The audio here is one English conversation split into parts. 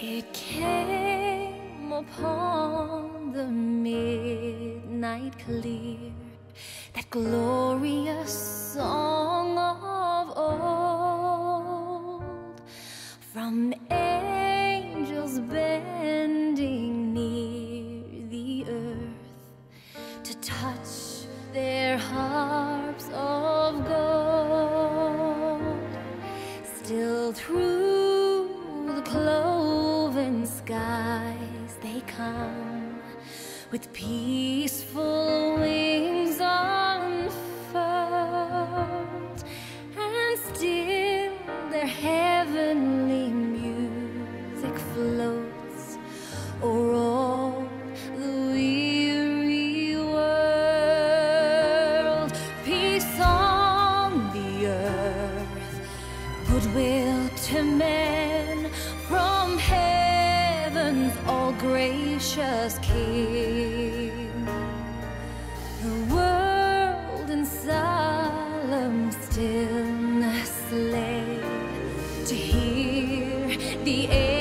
It came upon the midnight clear, that glorious song of old, from angels bending near the earth to touch their harps of gold. Still through the cloven skies they come with peaceful wings unfurled, and still their heavenly heaven's all gracious King. The world in solemn stillness lay to hear the angels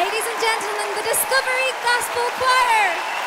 Ladies and gentlemen, the Discovery Gospel Choir.